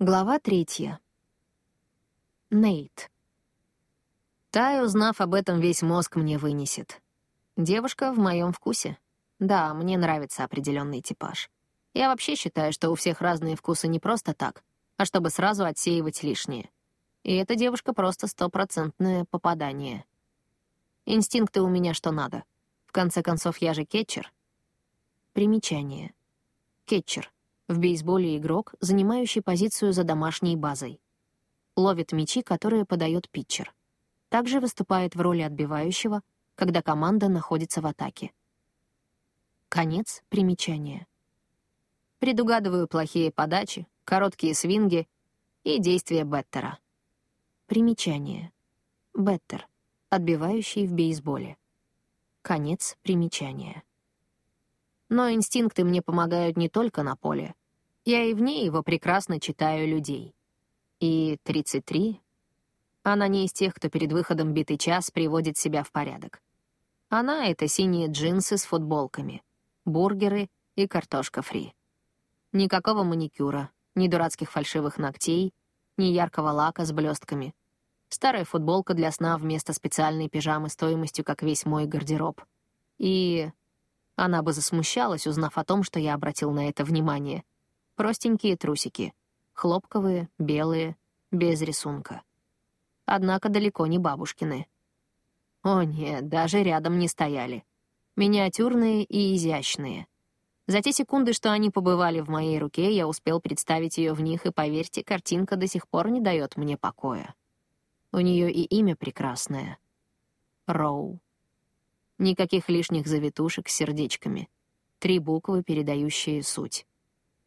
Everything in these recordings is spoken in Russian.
Глава третья. Нейт. Тай, узнав об этом, весь мозг мне вынесет. Девушка в моем вкусе. Да, мне нравится определенный типаж. Я вообще считаю, что у всех разные вкусы не просто так, а чтобы сразу отсеивать лишнее. И эта девушка просто стопроцентное попадание. Инстинкты у меня что надо. В конце концов, я же кетчер. Примечание. Кетчер — в бейсболе игрок, занимающий позицию за домашней базой. Ловит мячи, которые подает питчер. Также выступает в роли отбивающего, когда команда находится в атаке. Конец примечания. Предугадываю плохие подачи, короткие свинги и действия Беттера. Примечание. Беттер. Отбивающий в бейсболе. Конец примечания. Но инстинкты мне помогают не только на поле. Я и вне его прекрасно читаю людей. И 33... Она не из тех, кто перед выходом битый час приводит себя в порядок. Она — это синие джинсы с футболками, бургеры и картошка фри. Никакого маникюра, ни дурацких фальшивых ногтей, ни яркого лака с блестками. Старая футболка для сна вместо специальной пижамы стоимостью, как весь мой гардероб. И она бы засмущалась, узнав о том, что я обратил на это внимание. Простенькие трусики. Хлопковые, белые, без рисунка. Однако далеко не бабушкины. О нет, даже рядом не стояли. Миниатюрные и изящные. За те секунды, что они побывали в моей руке, я успел представить ее в них, и, поверьте, картинка до сих пор не дает мне покоя. У нее и имя прекрасное. Роу. Никаких лишних завитушек с сердечками. Три буквы, передающие суть.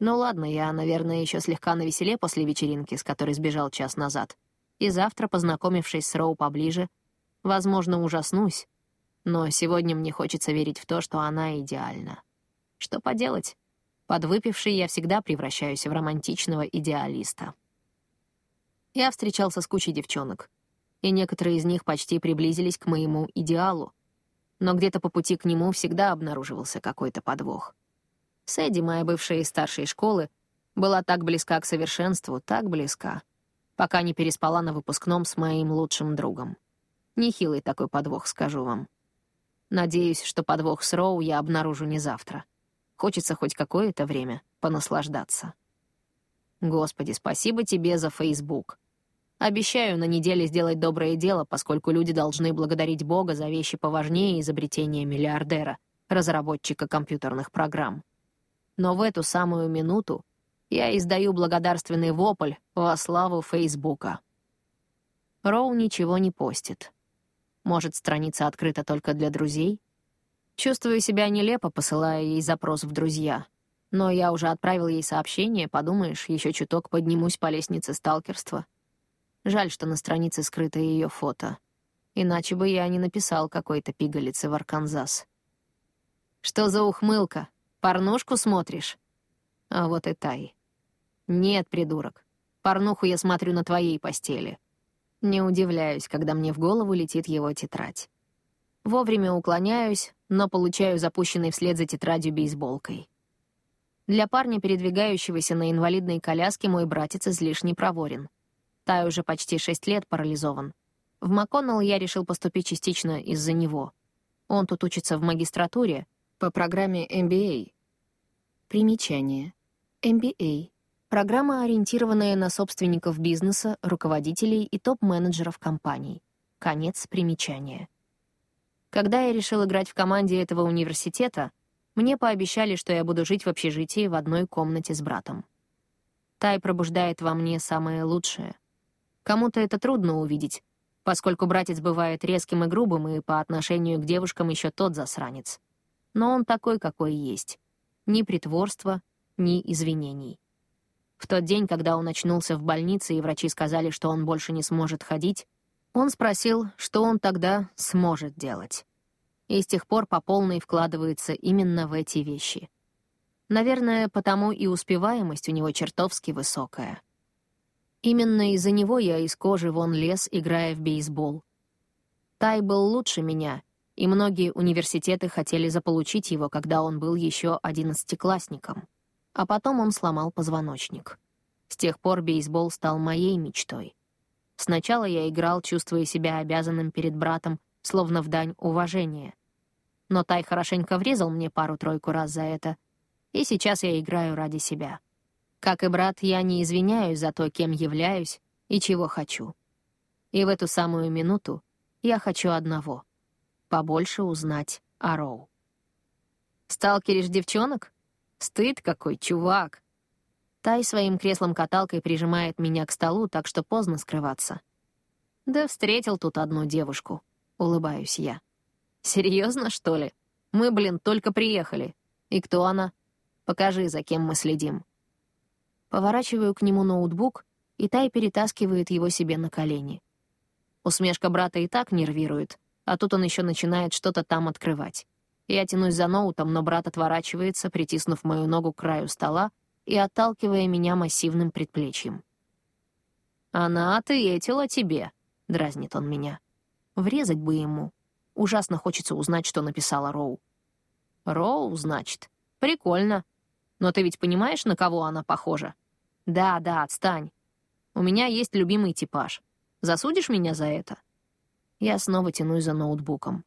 Ну ладно, я, наверное, еще слегка навеселе после вечеринки, с которой сбежал час назад. И завтра, познакомившись с Роу поближе, возможно, ужаснусь. Но сегодня мне хочется верить в то, что она идеальна. Что поделать? Подвыпивший я всегда превращаюсь в романтичного идеалиста. Я встречался с кучей девчонок, и некоторые из них почти приблизились к моему идеалу, но где-то по пути к нему всегда обнаруживался какой-то подвох. Сэдди, моя бывшая из старшей школы, была так близка к совершенству, так близка, пока не переспала на выпускном с моим лучшим другом. Нехилый такой подвох, скажу вам. Надеюсь, что подвох с Роу я обнаружу не завтра. Хочется хоть какое-то время понаслаждаться. Господи, спасибо тебе за Фейсбук. Обещаю на неделе сделать доброе дело, поскольку люди должны благодарить Бога за вещи поважнее изобретения миллиардера, разработчика компьютерных программ. Но в эту самую минуту я издаю благодарственный вопль во славу Фейсбука. Роу ничего не постит. Может, страница открыта только для друзей? Чувствую себя нелепо, посылая ей запрос в друзья. Но я уже отправил ей сообщение, подумаешь, еще чуток поднимусь по лестнице сталкерства — Жаль, что на странице скрыто ее фото. Иначе бы я не написал какой-то пигалицы в Арканзас. «Что за ухмылка? Порнушку смотришь?» А вот и Тай. «Нет, придурок. Порнуху я смотрю на твоей постели». Не удивляюсь, когда мне в голову летит его тетрадь. Вовремя уклоняюсь, но получаю запущенный вслед за тетрадью бейсболкой. Для парня, передвигающегося на инвалидной коляске, мой братец излишне проворен — Тай уже почти шесть лет парализован. В МакКоннелл я решил поступить частично из-за него. Он тут учится в магистратуре по программе MBA. Примечание. MBA — программа, ориентированная на собственников бизнеса, руководителей и топ-менеджеров компаний. Конец примечания. Когда я решил играть в команде этого университета, мне пообещали, что я буду жить в общежитии в одной комнате с братом. Тай пробуждает во мне самое лучшее. Кому-то это трудно увидеть, поскольку братец бывает резким и грубым, и по отношению к девушкам еще тот засранец. Но он такой, какой есть. Ни притворства, ни извинений. В тот день, когда он очнулся в больнице, и врачи сказали, что он больше не сможет ходить, он спросил, что он тогда сможет делать. И с тех пор по полной вкладывается именно в эти вещи. Наверное, потому и успеваемость у него чертовски высокая. Именно из-за него я из кожи вон лез, играя в бейсбол. Тай был лучше меня, и многие университеты хотели заполучить его, когда он был еще одиннадцатиклассником. А потом он сломал позвоночник. С тех пор бейсбол стал моей мечтой. Сначала я играл, чувствуя себя обязанным перед братом, словно в дань уважения. Но Тай хорошенько врезал мне пару-тройку раз за это, и сейчас я играю ради себя. Как и брат, я не извиняюсь за то, кем являюсь и чего хочу. И в эту самую минуту я хочу одного — побольше узнать о Роу. «Сталкеришь девчонок? Стыд какой, чувак!» Тай своим креслом-каталкой прижимает меня к столу, так что поздно скрываться. «Да встретил тут одну девушку», — улыбаюсь я. «Серьезно, что ли? Мы, блин, только приехали. И кто она? Покажи, за кем мы следим». Поворачиваю к нему ноутбук, и Тай перетаскивает его себе на колени. Усмешка брата и так нервирует, а тут он еще начинает что-то там открывать. Я тянусь за ноутом, но брат отворачивается, притиснув мою ногу к краю стола и отталкивая меня массивным предплечьем. «Она ответила тебе», — дразнит он меня. Врезать бы ему. Ужасно хочется узнать, что написала Роу. «Роу, значит? Прикольно. Но ты ведь понимаешь, на кого она похожа?» «Да, да, отстань. У меня есть любимый типаж. Засудишь меня за это?» Я снова тянусь за ноутбуком.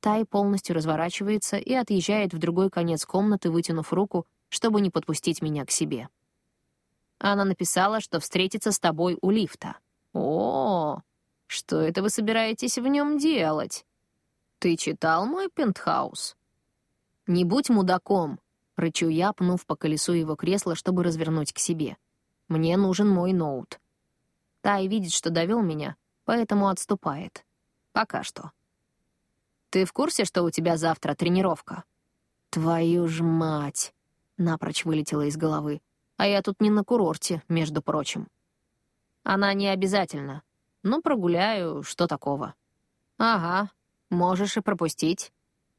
Тай полностью разворачивается и отъезжает в другой конец комнаты, вытянув руку, чтобы не подпустить меня к себе. Она написала, что встретится с тобой у лифта. О, что это вы собираетесь в нем делать? Ты читал мой пентхаус? Не будь мудаком, рычу я, пнув по колесу его кресла, чтобы развернуть к себе. Мне нужен мой ноут. Тай видит, что довел меня, поэтому отступает. Пока что. Ты в курсе, что у тебя завтра тренировка? Твою ж мать! Напрочь вылетела из головы. А я тут не на курорте, между прочим. Она не обязательно. Ну, прогуляю, что такого. Ага, можешь и пропустить.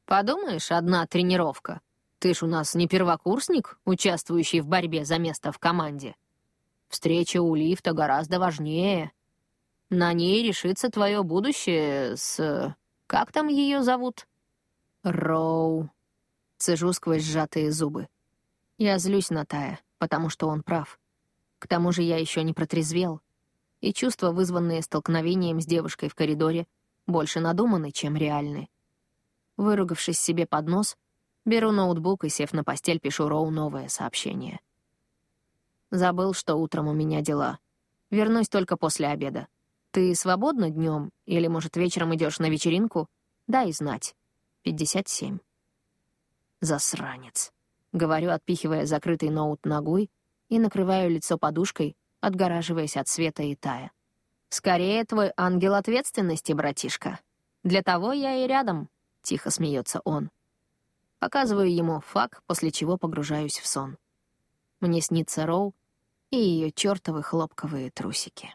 Подумаешь, одна тренировка. Ты ж у нас не первокурсник, участвующий в борьбе за место в команде. Встреча у лифта гораздо важнее. На ней решится твое будущее с... Как там ее зовут? Роу. Цежу сквозь сжатые зубы. Я злюсь на Тая, потому что он прав. К тому же я еще не протрезвел, и чувства, вызванные столкновением с девушкой в коридоре, больше надуманы, чем реальны. Выругавшись себе под нос, беру ноутбук и, сев на постель, пишу Роу новое сообщение. Забыл, что утром у меня дела. Вернусь только после обеда. Ты свободна днем или, может, вечером идешь на вечеринку? Дай знать. 57. Засранец. Говорю, отпихивая закрытый ноут ногой и накрываю лицо подушкой, отгораживаясь от света и тая. «Скорее твой ангел ответственности, братишка. Для того я и рядом», — тихо смеется он. Показываю ему фак, после чего погружаюсь в сон. Мне снится Роу и ее чертовы хлопковые трусики.